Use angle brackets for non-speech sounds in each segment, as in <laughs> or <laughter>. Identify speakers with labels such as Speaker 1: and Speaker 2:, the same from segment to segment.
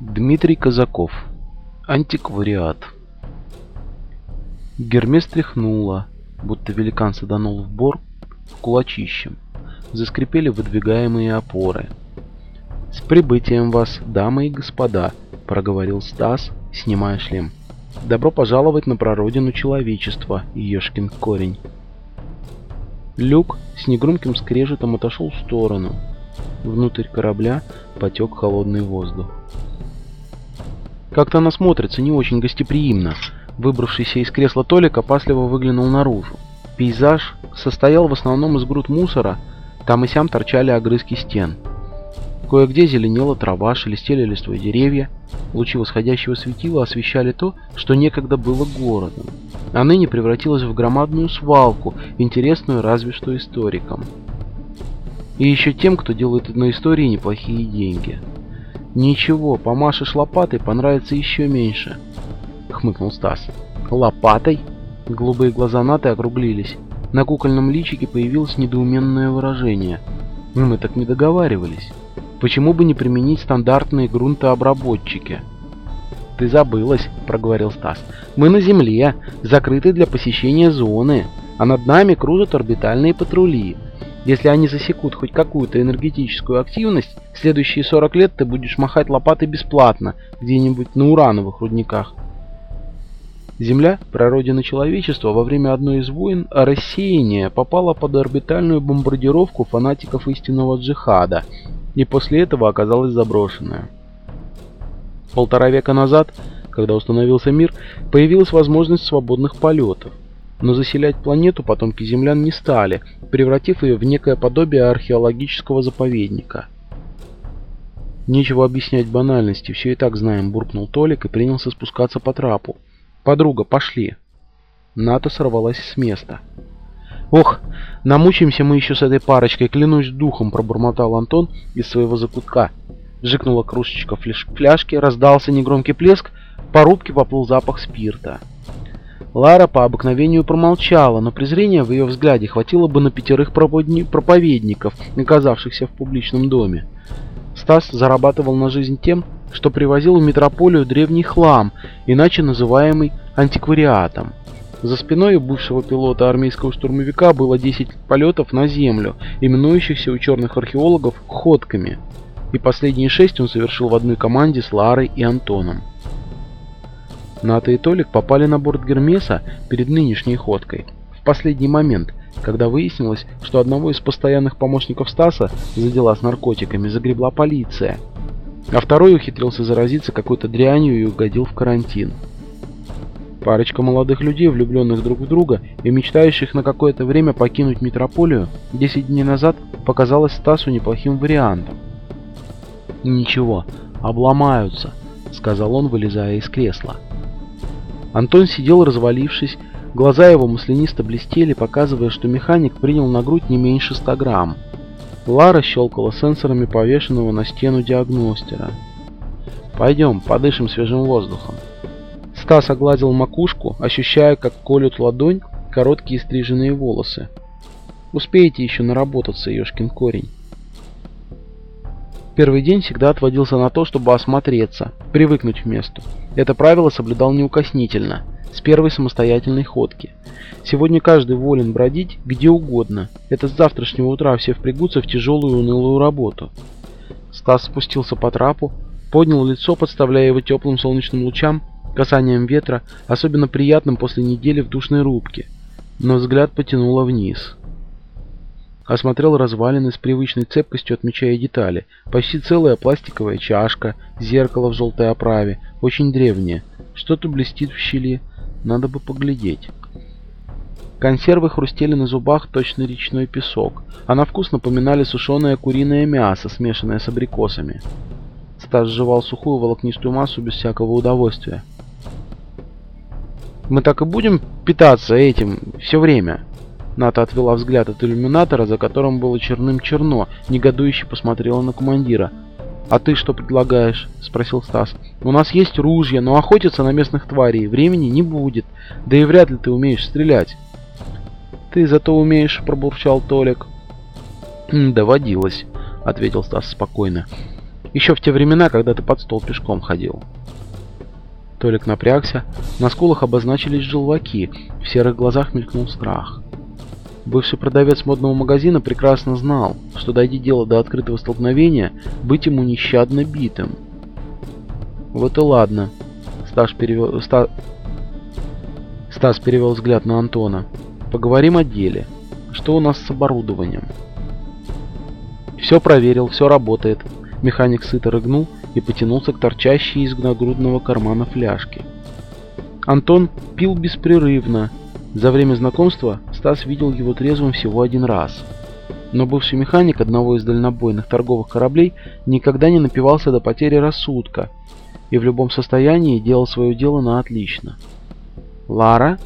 Speaker 1: Дмитрий Казаков. Антиквариат. Гермес тряхнула, будто великан саданул в бор кулачищем. Заскрипели выдвигаемые опоры. «С прибытием вас, дамы и господа!» — проговорил Стас, снимая шлем. «Добро пожаловать на прародину человечества, ешкин корень!» Люк с негромким скрежетом отошел в сторону. Внутрь корабля потек холодный воздух. Как-то она смотрится не очень гостеприимно. Выбравшийся из кресла Толик опасливо выглянул наружу. Пейзаж состоял в основном из груд мусора, там и сям торчали огрызки стен. Кое-где зеленела трава, шелестели листвой деревья, лучи восходящего светила освещали то, что некогда было городом, а ныне превратилось в громадную свалку, интересную разве что историкам. И еще тем, кто делает на истории неплохие деньги. «Ничего, помашешь лопатой, понравится еще меньше», — хмыкнул Стас. «Лопатой?» Голубые глаза Наты округлились. На кукольном личике появилось недоуменное выражение. «Ну, «Мы так не договаривались. Почему бы не применить стандартные грунтообработчики?» «Ты забылась», — проговорил Стас. «Мы на Земле, закрыты для посещения зоны, а над нами кружат орбитальные патрули. Если они засекут хоть какую-то энергетическую активность, следующие 40 лет ты будешь махать лопатой бесплатно, где-нибудь на урановых рудниках. Земля, прародина человечества, во время одной из войн рассеяния попала под орбитальную бомбардировку фанатиков истинного джихада, и после этого оказалась заброшенная. Полтора века назад, когда установился мир, появилась возможность свободных полетов. Но заселять планету потомки землян не стали, превратив ее в некое подобие археологического заповедника. Нечего объяснять банальности, все и так знаем, буркнул Толик и принялся спускаться по трапу. Подруга, пошли. Ната сорвалась с места. «Ох, намучаемся мы еще с этой парочкой, клянусь духом!» – пробормотал Антон из своего закутка. Жикнула кружечка фляж фляжки, раздался негромкий плеск, по рубке поплыл запах спирта. Лара по обыкновению промолчала, но презрения в ее взгляде хватило бы на пятерых проповедников, оказавшихся в публичном доме. Стас зарабатывал на жизнь тем, что привозил в метрополию древний хлам, иначе называемый антиквариатом. За спиной у бывшего пилота армейского штурмовика было 10 полетов на землю, именующихся у черных археологов «ходками», и последние шесть он совершил в одной команде с Ларой и Антоном. Ната и Толик попали на борт Гермеса перед нынешней ходкой. В последний момент, когда выяснилось, что одного из постоянных помощников Стаса за дела с наркотиками загребла полиция, а второй ухитрился заразиться какой-то дрянью и угодил в карантин. Парочка молодых людей, влюбленных друг в друга и мечтающих на какое-то время покинуть метрополию, 10 дней назад показалась Стасу неплохим вариантом. «Ничего, обломаются», — сказал он, вылезая из кресла. Антон сидел развалившись, глаза его маслянисто блестели, показывая, что механик принял на грудь не меньше 100 грамм. Лара щелкала сенсорами повешенного на стену диагностера. «Пойдем, подышим свежим воздухом». Стас огладил макушку, ощущая, как колют ладонь короткие стриженные волосы. «Успеете еще наработаться, ешкин корень». Первый день всегда отводился на то, чтобы осмотреться, привыкнуть к месту. Это правило соблюдал неукоснительно, с первой самостоятельной ходки. Сегодня каждый волен бродить где угодно. Это с завтрашнего утра все впрягутся в тяжелую унылую работу. Стас спустился по трапу, поднял лицо, подставляя его теплым солнечным лучам, касанием ветра, особенно приятным после недели в душной рубке. Но взгляд потянуло вниз. Осмотрел развалины с привычной цепкостью, отмечая детали. Почти целая пластиковая чашка, зеркало в желтой оправе, очень древнее. Что-то блестит в щели, надо бы поглядеть. Консервы хрустели на зубах точно речной песок, а на вкус напоминали сушеное куриное мясо, смешанное с абрикосами. Стас жевал сухую волокнистую массу без всякого удовольствия. «Мы так и будем питаться этим все время?» Ната отвела взгляд от иллюминатора, за которым было черным черно, негодующе посмотрела на командира. «А ты что предлагаешь?» – спросил Стас. «У нас есть ружья, но охотиться на местных тварей времени не будет, да и вряд ли ты умеешь стрелять». «Ты зато умеешь», – пробурчал Толик. «Доводилось», – ответил Стас спокойно. Еще в те времена, когда ты под стол пешком ходил. Толик напрягся, на скулах обозначились желваки, в серых глазах мелькнул страх. Бывший продавец модного магазина прекрасно знал, что дойди дело до открытого столкновения, быть ему нещадно битым. Вот и ладно. Стас перевел, Ста... Стас перевел взгляд на Антона. Поговорим о деле. Что у нас с оборудованием? Все проверил, все работает. Механик сыто рыгнул и потянулся к торчащей из нагрудного кармана фляжке. Антон пил беспрерывно. За время знакомства Стас видел его трезвым всего один раз. Но бывший механик одного из дальнобойных торговых кораблей никогда не напивался до потери рассудка и в любом состоянии делал свое дело на отлично. Лара?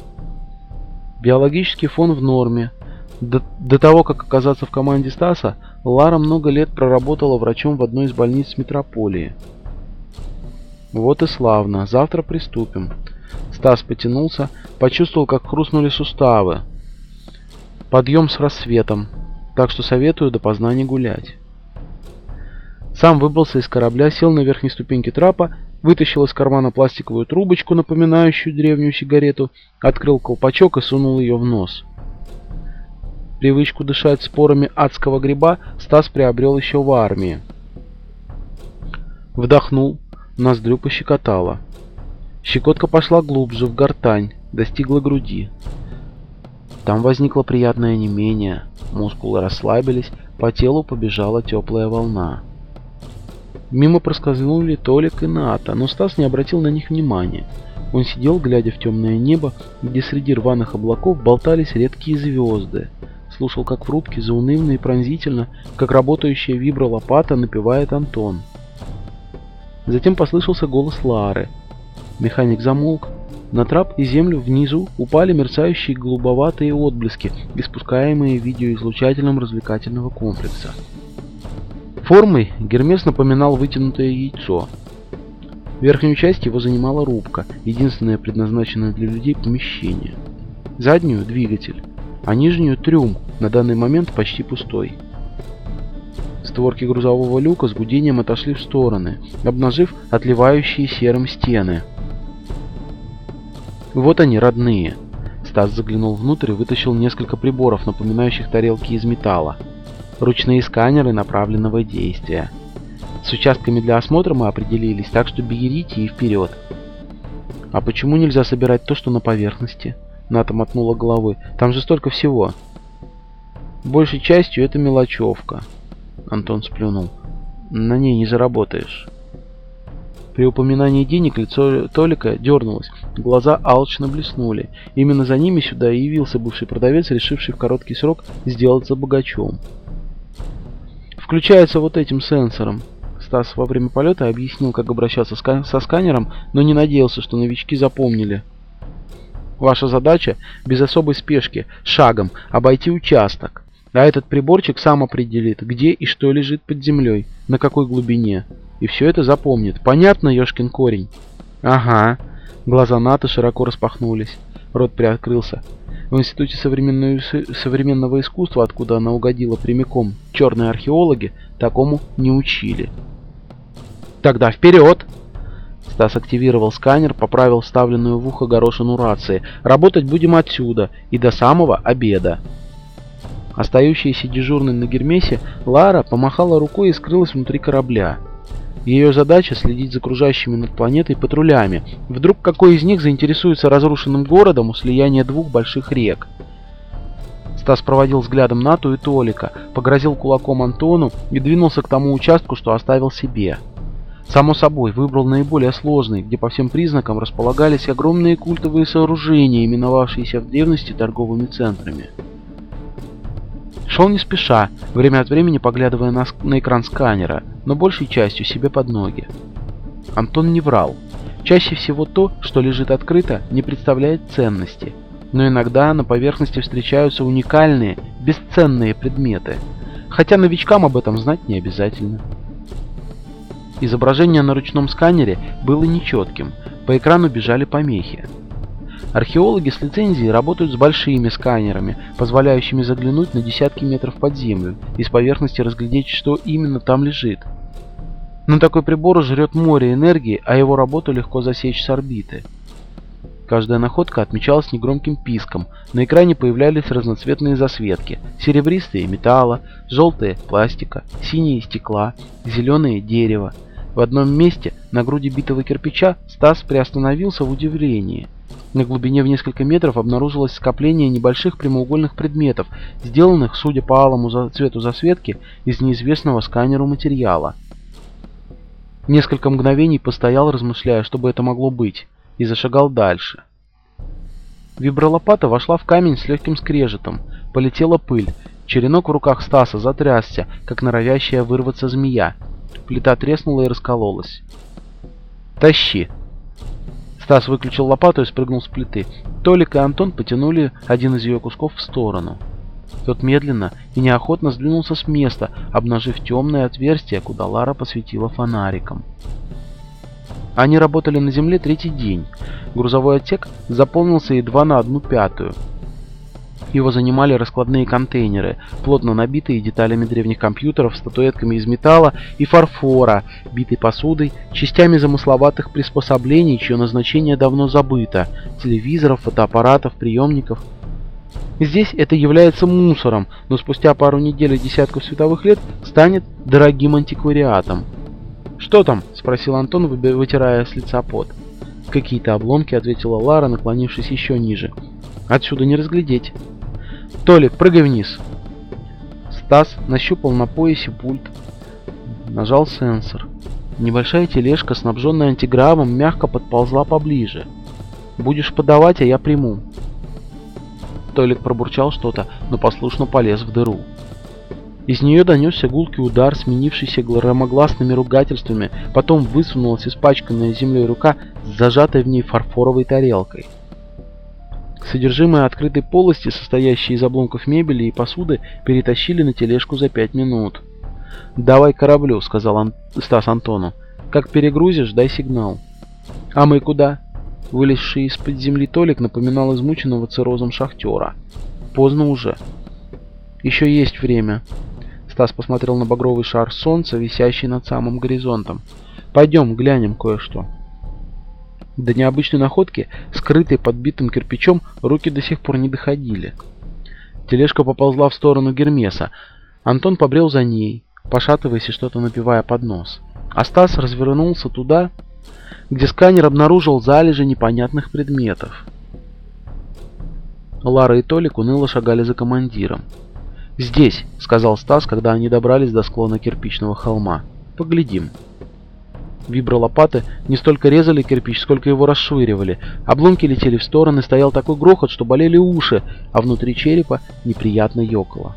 Speaker 1: Биологический фон в норме. До, до того, как оказаться в команде Стаса, Лара много лет проработала врачом в одной из больниц метрополии. Вот и славно. Завтра приступим. Стас потянулся, почувствовал, как хрустнули суставы. Подъем с рассветом, так что советую допоздна не гулять. Сам выбрался из корабля, сел на верхней ступеньке трапа, вытащил из кармана пластиковую трубочку, напоминающую древнюю сигарету, открыл колпачок и сунул ее в нос. Привычку дышать спорами адского гриба Стас приобрел еще в армии. Вдохнул, ноздрю пощекотало. Щекотка пошла глубже, в гортань, достигла груди. Там возникло приятное немение, мускулы расслабились, по телу побежала теплая волна. Мимо проскользнули Толик и Ната, но Стас не обратил на них внимания. Он сидел, глядя в темное небо, где среди рваных облаков болтались редкие звезды – слушал, как в рубке заунывно и пронзительно, как работающая вибролопата напевает Антон. Затем послышался голос Лары. Механик замолк. На трап и землю внизу упали мерцающие голубоватые отблески, испускаемые видеоизлучателем развлекательного комплекса. Формой Гермес напоминал вытянутое яйцо. Верхнюю часть его занимала рубка, единственное предназначенное для людей помещение. Заднюю – двигатель а нижнюю трюм, на данный момент почти пустой. Створки грузового люка с гудением отошли в стороны, обнажив отливающие серым стены. Вот они, родные. Стас заглянул внутрь и вытащил несколько приборов, напоминающих тарелки из металла. Ручные сканеры направленного действия. С участками для осмотра мы определились, так что берите и вперед. А почему нельзя собирать то, что на поверхности? Ната мотнула головой. Там же столько всего. Большей частью это мелочевка. Антон сплюнул. На ней не заработаешь. При упоминании денег лицо Толика дернулось, глаза алчно блеснули. Именно за ними сюда и явился бывший продавец, решивший в короткий срок сделаться богачом. Включается вот этим сенсором. Стас во время полета объяснил, как обращаться со сканером, но не надеялся, что новички запомнили. Ваша задача без особой спешки, шагом, обойти участок. А этот приборчик сам определит, где и что лежит под землей, на какой глубине. И все это запомнит. Понятно, Ёшкин корень? Ага. Глаза Ната широко распахнулись. Рот приоткрылся. В Институте современного искусства, откуда она угодила прямиком, черные археологи такому не учили. Тогда вперед! Стас активировал сканер, поправил вставленную в ухо горошину рации. Работать будем отсюда и до самого обеда. Остающаяся дежурной на Гермесе, Лара помахала рукой и скрылась внутри корабля. Ее задача следить за окружающими над планетой патрулями. Вдруг какой из них заинтересуется разрушенным городом у слияния двух больших рек. Стас проводил взглядом Нату и Толика, погрозил кулаком Антону и двинулся к тому участку, что оставил себе. Само собой, выбрал наиболее сложный, где по всем признакам располагались огромные культовые сооружения, именовавшиеся в древности торговыми центрами. Шел не спеша, время от времени поглядывая на, на экран сканера, но большей частью себе под ноги. Антон не врал. Чаще всего то, что лежит открыто, не представляет ценности, но иногда на поверхности встречаются уникальные, бесценные предметы, хотя новичкам об этом знать не обязательно. Изображение на ручном сканере было нечетким, по экрану бежали помехи. Археологи с лицензией работают с большими сканерами, позволяющими заглянуть на десятки метров под землю и с поверхности разглядеть, что именно там лежит. Но такой прибор жрет море энергии, а его работу легко засечь с орбиты. Каждая находка отмечалась негромким писком. На экране появлялись разноцветные засветки. Серебристые – металла, желтые – пластика, синие – стекла, зеленые – дерево. В одном месте, на груди битого кирпича, Стас приостановился в удивлении. На глубине в несколько метров обнаружилось скопление небольших прямоугольных предметов, сделанных, судя по алому цвету засветки, из неизвестного сканеру материала. Несколько мгновений постоял, размышляя, что бы это могло быть и зашагал дальше. Вибролопата вошла в камень с легким скрежетом. Полетела пыль. Черенок в руках Стаса затрясся, как норовящая вырваться змея. Плита треснула и раскололась. «Тащи!» Стас выключил лопату и спрыгнул с плиты. Толик и Антон потянули один из ее кусков в сторону. Тот медленно и неохотно сдвинулся с места, обнажив темное отверстие, куда Лара посветила фонариком. Они работали на земле третий день. Грузовой отсек заполнился едва на одну пятую. Его занимали раскладные контейнеры, плотно набитые деталями древних компьютеров, статуэтками из металла и фарфора, битой посудой, частями замысловатых приспособлений, чье назначение давно забыто, телевизоров, фотоаппаратов, приемников. Здесь это является мусором, но спустя пару недель и десятков световых лет станет дорогим антиквариатом. «Что там?» – спросил Антон, вытирая с лица пот. «Какие-то обломки», – ответила Лара, наклонившись еще ниже. «Отсюда не разглядеть». «Толик, прыгай вниз!» Стас нащупал на поясе пульт, нажал сенсор. Небольшая тележка, снабженная антигравом, мягко подползла поближе. «Будешь подавать, а я приму». Толик пробурчал что-то, но послушно полез в дыру. Из нее донесся гулкий удар, сменившийся громогласными ругательствами, потом высунулась испачканная землей рука с зажатой в ней фарфоровой тарелкой. Содержимое открытой полости, состоящей из обломков мебели и посуды, перетащили на тележку за пять минут. «Давай кораблю», — сказал Ан Стас Антону. «Как перегрузишь, дай сигнал». «А мы куда?» Вылезший из-под земли Толик напоминал измученного циррозом шахтера. «Поздно уже». «Еще есть время», Стас посмотрел на багровый шар солнца, висящий над самым горизонтом. «Пойдем, глянем кое-что». До необычной находки, скрытой под битым кирпичом, руки до сих пор не доходили. Тележка поползла в сторону Гермеса. Антон побрел за ней, пошатываясь и что-то напивая под нос. А Стас развернулся туда, где сканер обнаружил залежи непонятных предметов. Лара и Толик уныло шагали за командиром. «Здесь», — сказал Стас, когда они добрались до склона кирпичного холма. «Поглядим». Вибролопаты не столько резали кирпич, сколько его расшвыривали. Обломки летели в стороны, стоял такой грохот, что болели уши, а внутри черепа неприятно ёкало.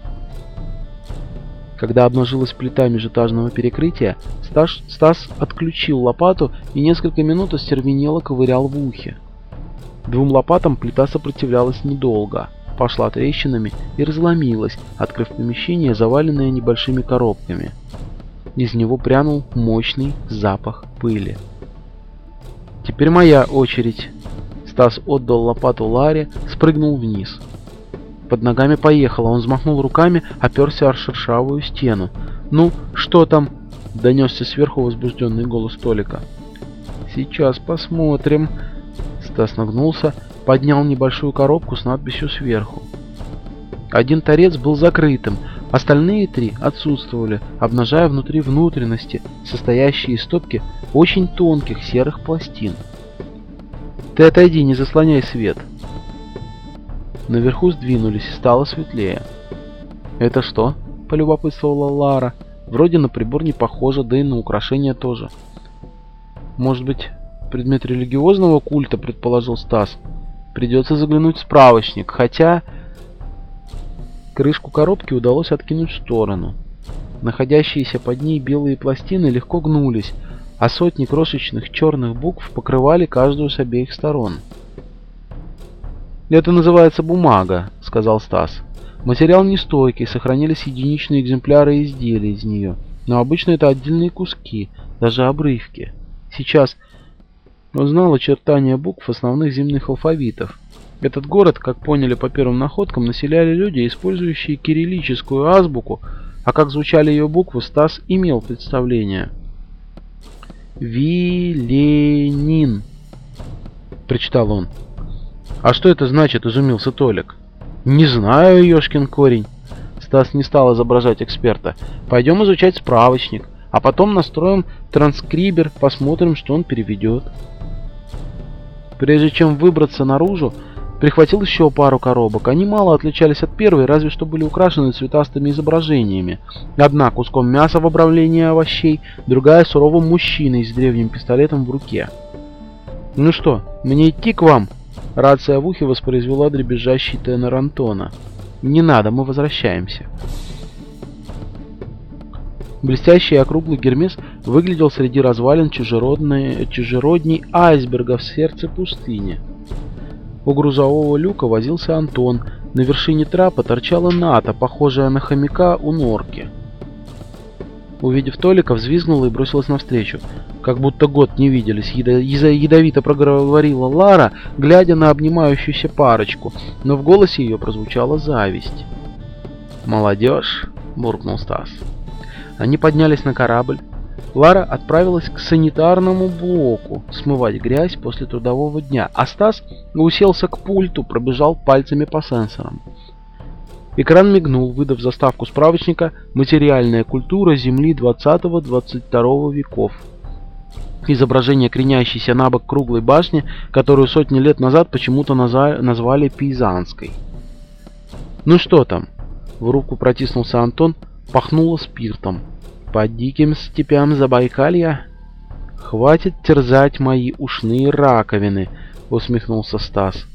Speaker 1: Когда обнажилась плита межэтажного перекрытия, Стас, Стас отключил лопату и несколько минут остервенело ковырял в ухе. Двум лопатам плита сопротивлялась недолго пошла трещинами и разломилась, открыв помещение, заваленное небольшими коробками. Из него прянул мощный запах пыли. «Теперь моя очередь!» Стас отдал лопату Ларе, спрыгнул вниз. Под ногами поехала, он взмахнул руками, оперся о шершавую стену. «Ну, что там?» — донесся сверху возбужденный голос Толика. «Сейчас посмотрим». Стас нагнулся, поднял небольшую коробку с надписью сверху. Один торец был закрытым, остальные три отсутствовали, обнажая внутри внутренности, состоящие из стопки очень тонких серых пластин. «Ты отойди, не заслоняй свет!» Наверху сдвинулись, стало светлее. «Это что?» – полюбопытствовала Лара. «Вроде на прибор не похоже, да и на украшение тоже». «Может быть, предмет религиозного культа?» – предположил Стас. Придется заглянуть в справочник, хотя... Крышку коробки удалось откинуть в сторону. Находящиеся под ней белые пластины легко гнулись, а сотни крошечных черных букв покрывали каждую с обеих сторон. «Это называется бумага», — сказал Стас. «Материал нестойкий, сохранились единичные экземпляры изделий из нее, но обычно это отдельные куски, даже обрывки. Сейчас он знал очертания букв основных земных алфавитов. Этот город, как поняли по первым находкам, населяли люди, использующие кириллическую азбуку, а как звучали ее буквы, Стас имел представление. Виленин, прочитал он. А что это значит, изумился Толик. Не знаю, ёшкин корень. Стас не стал изображать эксперта. Пойдем изучать справочник, а потом настроим транскрибер, посмотрим, что он переведет. Прежде чем выбраться наружу, прихватил еще пару коробок. Они мало отличались от первой, разве что были украшены цветастыми изображениями. Одна куском мяса в обрамлении овощей, другая суровым мужчиной с древним пистолетом в руке. «Ну что, мне идти к вам?» Рация в ухе воспроизвела дребезжащий тенор Антона. «Не надо, мы возвращаемся». Блестящий и округлый Гермес выглядел среди развалин чужеродней айсберга в сердце пустыни. У грузового люка возился Антон. На вершине трапа торчала ната, похожая на хомяка у норки. Увидев Толика, взвизгнула и бросилась навстречу. Как будто год не виделись, Ядо ядовито проговорила Лара, глядя на обнимающуюся парочку, но в голосе ее прозвучала зависть. «Молодежь!» – буркнул Стас. Они поднялись на корабль. Лара отправилась к санитарному блоку смывать грязь после трудового дня, а Стас уселся к пульту, пробежал пальцами по сенсорам. Экран мигнул, выдав заставку справочника «Материальная культура Земли 20-22 веков». Изображение кренящейся на бок круглой башни, которую сотни лет назад почему-то назвали Пизанской. «Ну что там?» В руку протиснулся Антон, пахнуло спиртом. По диким степям Забайкалья? Хватит терзать мои ушные раковины, усмехнулся Стас.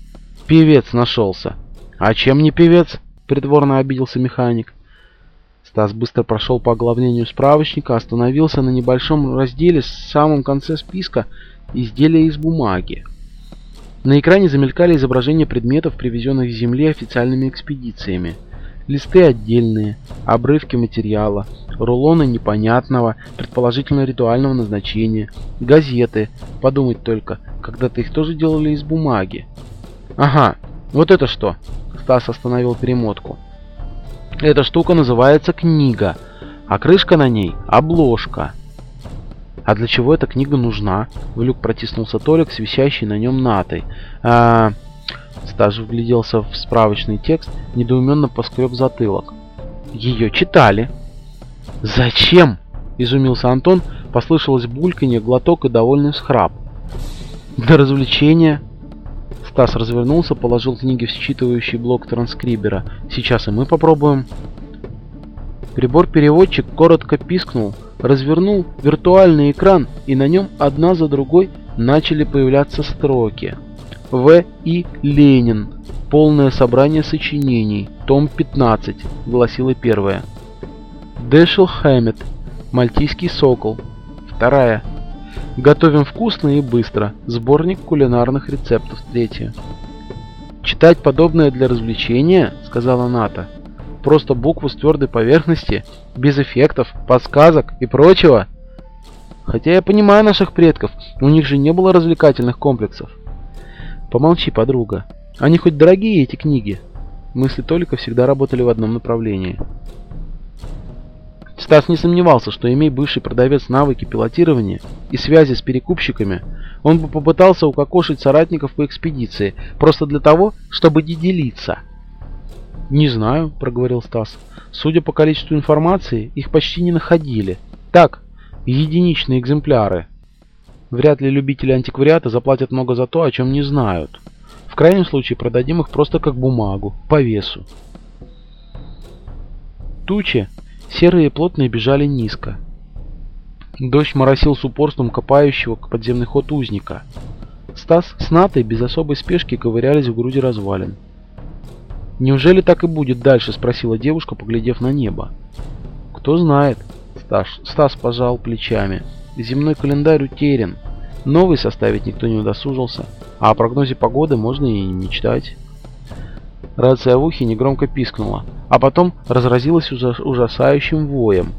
Speaker 1: Певец нашелся. А чем не певец? Притворно обиделся механик. Стас быстро прошел по оглавлению справочника, остановился на небольшом разделе в самом конце списка изделия из бумаги. На экране замелькали изображения предметов, привезенных с Земли официальными экспедициями. Листы отдельные, обрывки материала, рулоны непонятного, предположительно ритуального назначения, газеты, подумать только, когда-то их тоже делали из бумаги. Ага, вот это что? Стас остановил перемотку. Эта штука называется книга, а крышка на ней – обложка. А для чего эта книга нужна? В люк протиснулся Толик с висящей на нем натой. А, Стаж вгляделся в справочный текст, недоуменно поскреб затылок. Ее читали. «Зачем?» – изумился Антон, послышалось бульканье, глоток и довольный схрап. «Для развлечения». Стас развернулся, положил книги в считывающий блок транскрибера. «Сейчас и мы попробуем». Прибор-переводчик коротко пискнул, развернул виртуальный экран, и на нем одна за другой начали появляться строки. В. И. Ленин. Полное собрание сочинений. Том 15, гласила первая. Дэшел Хэммет. Мальтийский сокол. Вторая. Готовим вкусно и быстро. Сборник кулинарных рецептов. Третья. Читать подобное для развлечения, сказала Ната. Просто буквы с твердой поверхности, без эффектов, подсказок и прочего. Хотя я понимаю наших предков, у них же не было развлекательных комплексов. Помолчи, подруга. Они хоть дорогие, эти книги? Мысли Толика всегда работали в одном направлении. Стас не сомневался, что имея бывший продавец навыки пилотирования и связи с перекупщиками, он бы попытался укокошить соратников по экспедиции, просто для того, чтобы не делиться. «Не знаю», — проговорил Стас. «Судя по количеству информации, их почти не находили. Так, единичные экземпляры». Вряд ли любители антиквариата заплатят много за то, о чем не знают. В крайнем случае продадим их просто как бумагу, по весу. Тучи, серые и плотные, бежали низко. Дождь моросил с упорством копающего к подземный ход узника. Стас с Натой без особой спешки ковырялись в груди развалин. «Неужели так и будет дальше?» – спросила девушка, поглядев на небо. «Кто знает?» Стас, Стас пожал плечами. Земной календарь утерян. Новый составить никто не удосужился, а о прогнозе погоды можно и не мечтать. Рация в ухе негромко пискнула, а потом разразилась ужасающим воем.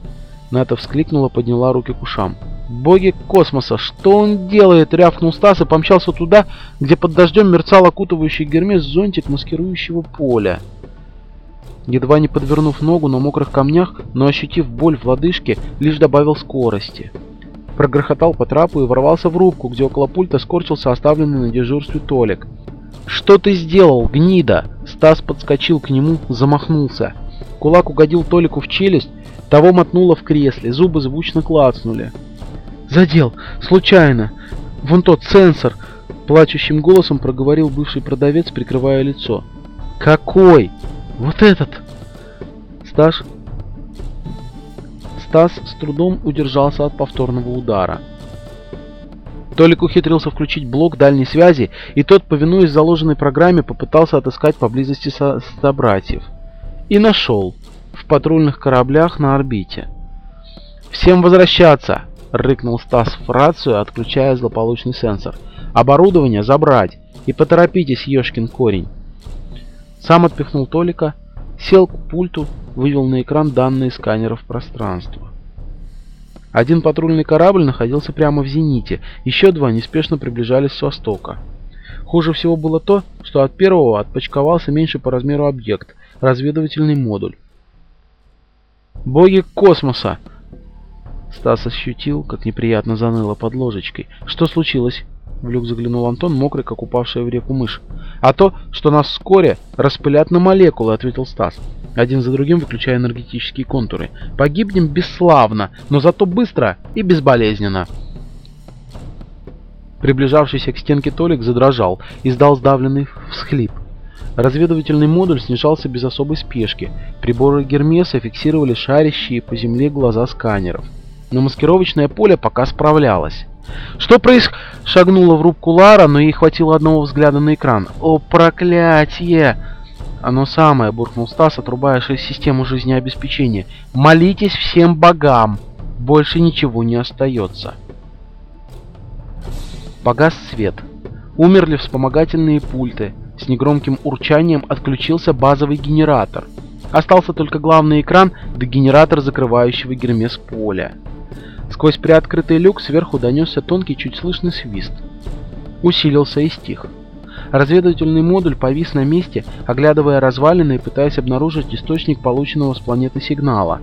Speaker 1: Ната вскликнула, подняла руки к ушам. «Боги космоса! Что он делает?» — рявкнул Стас и помчался туда, где под дождем мерцал окутывающий Гермес зонтик маскирующего поля. Едва не подвернув ногу на мокрых камнях, но ощутив боль в лодыжке, лишь добавил скорости. Прогрохотал по трапу и ворвался в рубку, где около пульта скорчился оставленный на дежурстве Толик. «Что ты сделал, гнида?» Стас подскочил к нему, замахнулся. Кулак угодил Толику в челюсть, того мотнуло в кресле, зубы звучно клацнули. «Задел! Случайно! Вон тот сенсор!» Плачущим голосом проговорил бывший продавец, прикрывая лицо. «Какой? Вот этот!» Стас Стас с трудом удержался от повторного удара. Толик ухитрился включить блок дальней связи, и тот, повинуясь заложенной программе, попытался отыскать поблизости со собратьев. И нашел. В патрульных кораблях на орбите. «Всем возвращаться!» — рыкнул Стас в рацию, отключая злополучный сенсор. «Оборудование забрать! И поторопитесь, ешкин корень!» Сам отпихнул Толика, сел к пульту, вывел на экран данные сканеров пространства. Один патрульный корабль находился прямо в зените, еще два неспешно приближались с востока. Хуже всего было то, что от первого отпочковался меньше по размеру объект – разведывательный модуль. «Боги космоса!» Стас ощутил, как неприятно заныло под ложечкой. «Что случилось?» В люк заглянул Антон, мокрый, как упавшая в реку мышь. «А то, что нас вскоре распылят на молекулы», — ответил Стас один за другим выключая энергетические контуры. Погибнем бесславно, но зато быстро и безболезненно. Приближавшийся к стенке Толик задрожал, издал сдавленный всхлип. Разведывательный модуль снижался без особой спешки. Приборы Гермеса фиксировали шарящие по земле глаза сканеров. Но маскировочное поле пока справлялось. «Что происходит?» Шагнула в рубку Лара, но ей хватило одного взгляда на экран. «О, проклятие!» «Оно самое», — буркнул Стас, отрубая систему жизнеобеспечения. «Молитесь всем богам! Больше ничего не остается». Погас свет. Умерли вспомогательные пульты. С негромким урчанием отключился базовый генератор. Остался только главный экран да генератор закрывающего гермес поля. Сквозь приоткрытый люк сверху донесся тонкий чуть слышный свист. Усилился и стих. Разведывательный модуль повис на месте, оглядывая развалины и пытаясь обнаружить источник полученного с планеты сигнала.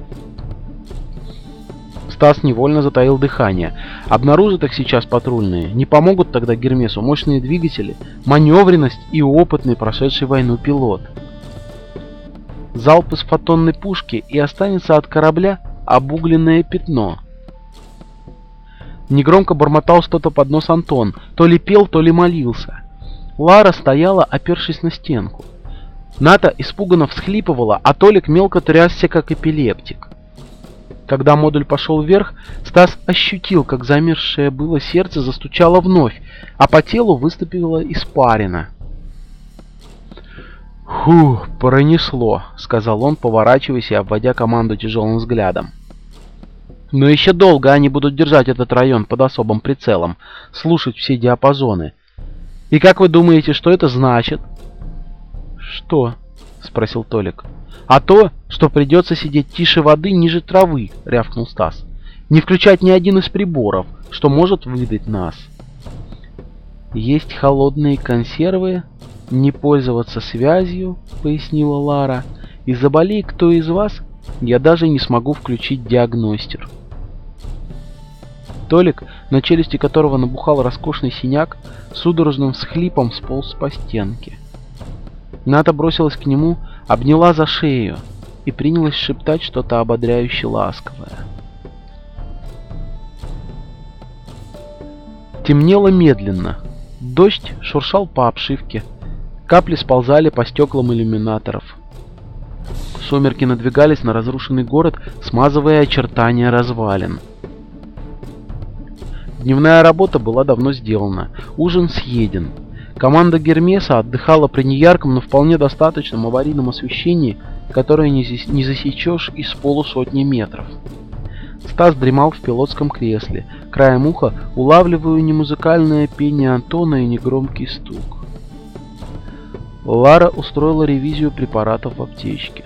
Speaker 1: Стас невольно затаил дыхание. Обнаружат их сейчас патрульные. Не помогут тогда Гермесу мощные двигатели, маневренность и опытный прошедший войну пилот. Залп из фотонной пушки и останется от корабля обугленное пятно. Негромко бормотал что-то под нос Антон, то ли пел, то ли молился. Лара стояла, опершись на стенку. Ната испуганно всхлипывала, а Толик мелко трясся, как эпилептик. Когда модуль пошел вверх, Стас ощутил, как замерзшее было сердце застучало вновь, а по телу выступила испарина. «Фу, пронесло», — сказал он, поворачиваясь и обводя команду тяжелым взглядом. «Но еще долго они будут держать этот район под особым прицелом, слушать все диапазоны. И как вы думаете, что это значит? Что? Спросил Толик. А то, что придется сидеть тише воды ниже травы, рявкнул Стас. Не включать ни один из приборов, что может выдать нас. Есть холодные консервы, не пользоваться связью, пояснила Лара. И заболей кто из вас, я даже не смогу включить диагностер. Толик, на челюсти которого набухал роскошный синяк, судорожным всхлипом сполз по стенке. Ната бросилась к нему, обняла за шею и принялась шептать что-то ободряюще ласковое. Темнело медленно. Дождь шуршал по обшивке. Капли сползали по стеклам иллюминаторов. Сумерки надвигались на разрушенный город, смазывая очертания развалин. Дневная работа была давно сделана, ужин съеден. Команда Гермеса отдыхала при неярком, но вполне достаточном аварийном освещении, которое не, засечешь из полусотни метров. Стас дремал в пилотском кресле, краем уха улавливаю немузыкальное пение Антона и негромкий стук. Лара устроила ревизию препаратов в аптечке.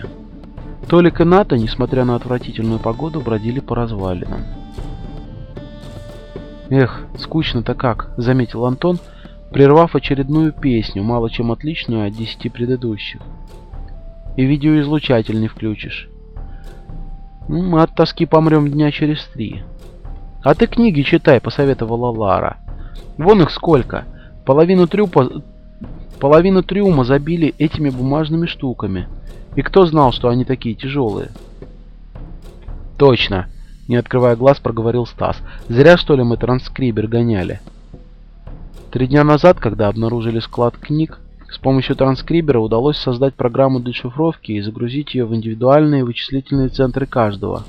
Speaker 1: Толик и Ната, несмотря на отвратительную погоду, бродили по развалинам. «Эх, скучно-то как», — заметил Антон, прервав очередную песню, мало чем отличную от десяти предыдущих. «И видеоизлучатель не включишь». «Мы от тоски помрем дня через три». «А ты книги читай», — посоветовала Лара. «Вон их сколько. Половину трюпа... Половину трюма забили этими бумажными штуками. И кто знал, что они такие тяжелые?» «Точно!» — не открывая глаз, проговорил Стас. «Зря, что ли, мы транскрибер гоняли?» Три дня назад, когда обнаружили склад книг, с помощью транскрибера удалось создать программу дешифровки и загрузить ее в индивидуальные вычислительные центры каждого.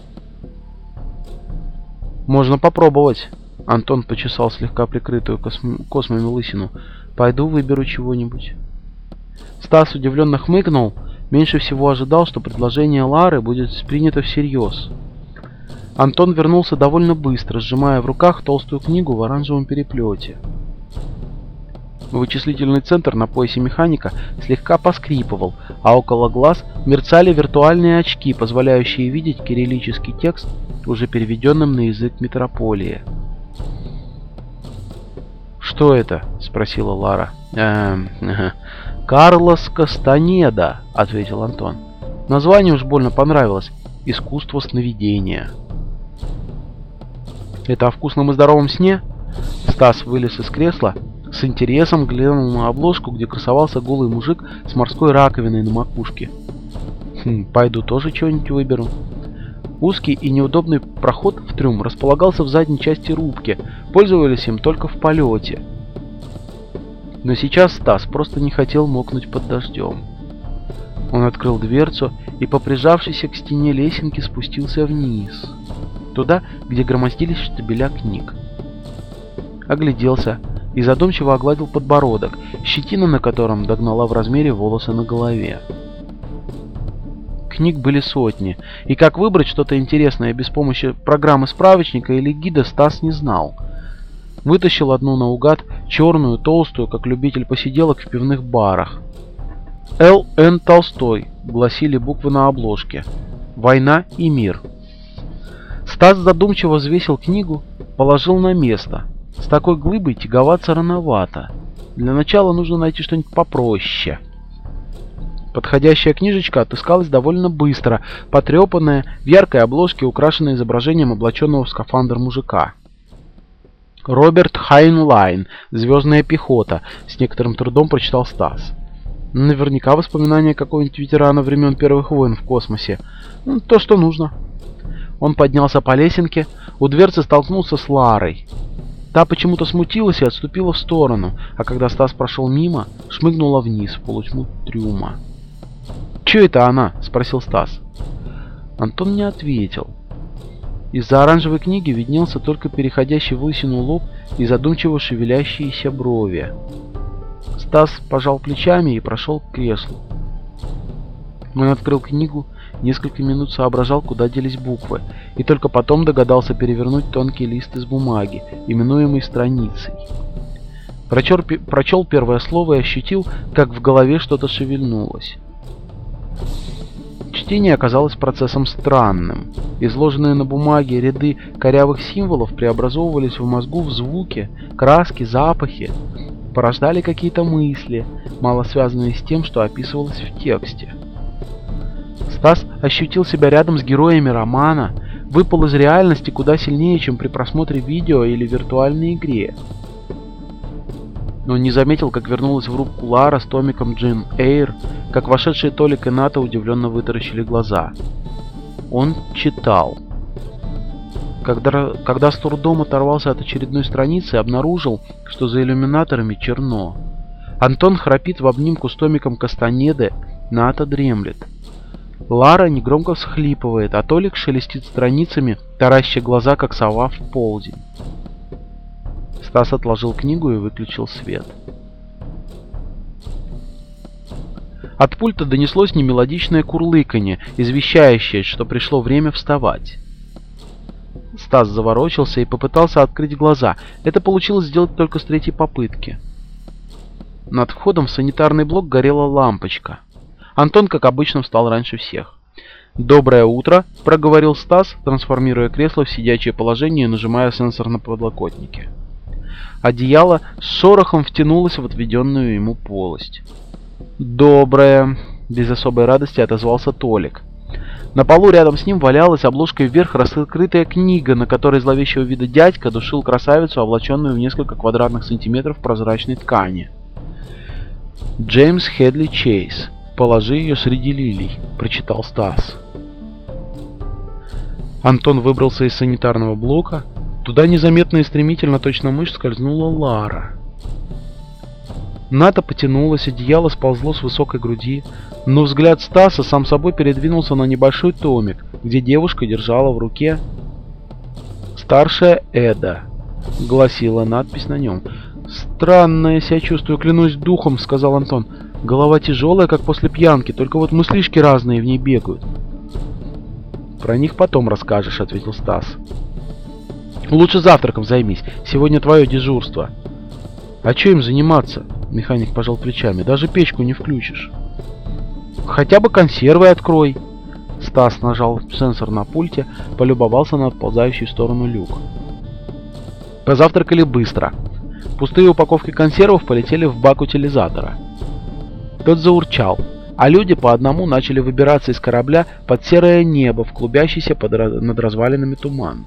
Speaker 1: «Можно попробовать!» Антон почесал слегка прикрытую косм... космами лысину. «Пойду выберу чего-нибудь». Стас удивленно хмыкнул. Меньше всего ожидал, что предложение Лары будет принято всерьез. Антон вернулся довольно быстро, сжимая в руках толстую книгу в оранжевом переплете. Вычислительный центр на поясе механика слегка поскрипывал, а около глаз мерцали виртуальные очки, позволяющие видеть кириллический текст, уже переведенным на язык метрополии. «Что это?» — спросила Лара. «Эм, <laughs> «Карлос Кастанеда», — ответил Антон. Название уж больно понравилось. «Искусство сновидения». «Это о вкусном и здоровом сне?» Стас вылез из кресла с интересом глянул на обложку, где красовался голый мужик с морской раковиной на макушке. Хм, пойду тоже что-нибудь выберу. Узкий и неудобный проход в трюм располагался в задней части рубки, пользовались им только в полете. Но сейчас Стас просто не хотел мокнуть под дождем. Он открыл дверцу и по к стене лесенке спустился вниз, туда, где громоздились штабеля книг. Огляделся, и задумчиво огладил подбородок, щетина на котором догнала в размере волосы на голове. Книг были сотни, и как выбрать что-то интересное без помощи программы справочника или гида Стас не знал. Вытащил одну наугад, черную, толстую, как любитель посиделок в пивных барах. «Л. Н. Толстой», — гласили буквы на обложке. «Война и мир». Стас задумчиво взвесил книгу, положил на место — с такой глыбой тяговаться рановато. Для начала нужно найти что-нибудь попроще. Подходящая книжечка отыскалась довольно быстро, потрепанная, в яркой обложке, украшенная изображением облаченного в скафандр мужика. Роберт Хайнлайн «Звездная пехота», с некоторым трудом прочитал Стас. Наверняка воспоминания какого-нибудь ветерана времен Первых войн в космосе. Ну, то, что нужно. Он поднялся по лесенке, у дверцы столкнулся с Ларой. Та почему-то смутилась и отступила в сторону, а когда Стас прошел мимо, шмыгнула вниз в полутьму трюма. «Чё это она?» — спросил Стас. Антон не ответил. Из-за оранжевой книги виднелся только переходящий в лысину лоб и задумчиво шевелящиеся брови. Стас пожал плечами и прошел к креслу. Он открыл книгу Несколько минут соображал, куда делись буквы, и только потом догадался перевернуть тонкий лист из бумаги, именуемый страницей. Прочер, прочел первое слово и ощутил, как в голове что-то шевельнулось. Чтение оказалось процессом странным. Изложенные на бумаге ряды корявых символов преобразовывались в мозгу в звуки, краски, запахи, порождали какие-то мысли, мало связанные с тем, что описывалось в тексте. Стас ощутил себя рядом с героями романа, выпал из реальности куда сильнее, чем при просмотре видео или виртуальной игре. Но не заметил, как вернулась в рубку Лара с томиком Джин Эйр, как вошедшие Толик и Ната удивленно вытаращили глаза. Он читал. Когда, когда с трудом оторвался от очередной страницы, обнаружил, что за иллюминаторами черно. Антон храпит в обнимку с томиком Кастанеды, Ната дремлет. Лара негромко всхлипывает, а Толик шелестит страницами, тараща глаза, как сова в полдень. Стас отложил книгу и выключил свет. От пульта донеслось немелодичное курлыканье, извещающее, что пришло время вставать. Стас заворочился и попытался открыть глаза. Это получилось сделать только с третьей попытки. Над входом в санитарный блок горела лампочка. Антон, как обычно, встал раньше всех. «Доброе утро!» – проговорил Стас, трансформируя кресло в сидячее положение и нажимая сенсор на подлокотнике. Одеяло с шорохом втянулось в отведенную ему полость. «Доброе!» – без особой радости отозвался Толик. На полу рядом с ним валялась обложкой вверх раскрытая книга, на которой зловещего вида дядька душил красавицу, облаченную в несколько квадратных сантиметров прозрачной ткани. «Джеймс Хедли Чейз. Положи ее среди лилий», — прочитал Стас. Антон выбрался из санитарного блока. Туда незаметно и стремительно, точно мышь, скользнула Лара. Ната потянулась, одеяло сползло с высокой груди, но взгляд Стаса сам собой передвинулся на небольшой томик, где девушка держала в руке «Старшая Эда», — гласила надпись на нем. «Странно я себя чувствую, клянусь духом», — сказал Антон. «Голова тяжелая, как после пьянки, только вот мыслишки разные в ней бегают». «Про них потом расскажешь», — ответил Стас. «Лучше завтраком займись, сегодня твое дежурство». «А что им заниматься?» — механик пожал плечами. «Даже печку не включишь». «Хотя бы консервы открой». Стас нажал сенсор на пульте, полюбовался на отползающий в сторону люк. Позавтракали быстро. Пустые упаковки консервов полетели в бак утилизатора. Тот заурчал, а люди по одному начали выбираться из корабля под серое небо в клубящийся под, над развалинами туман.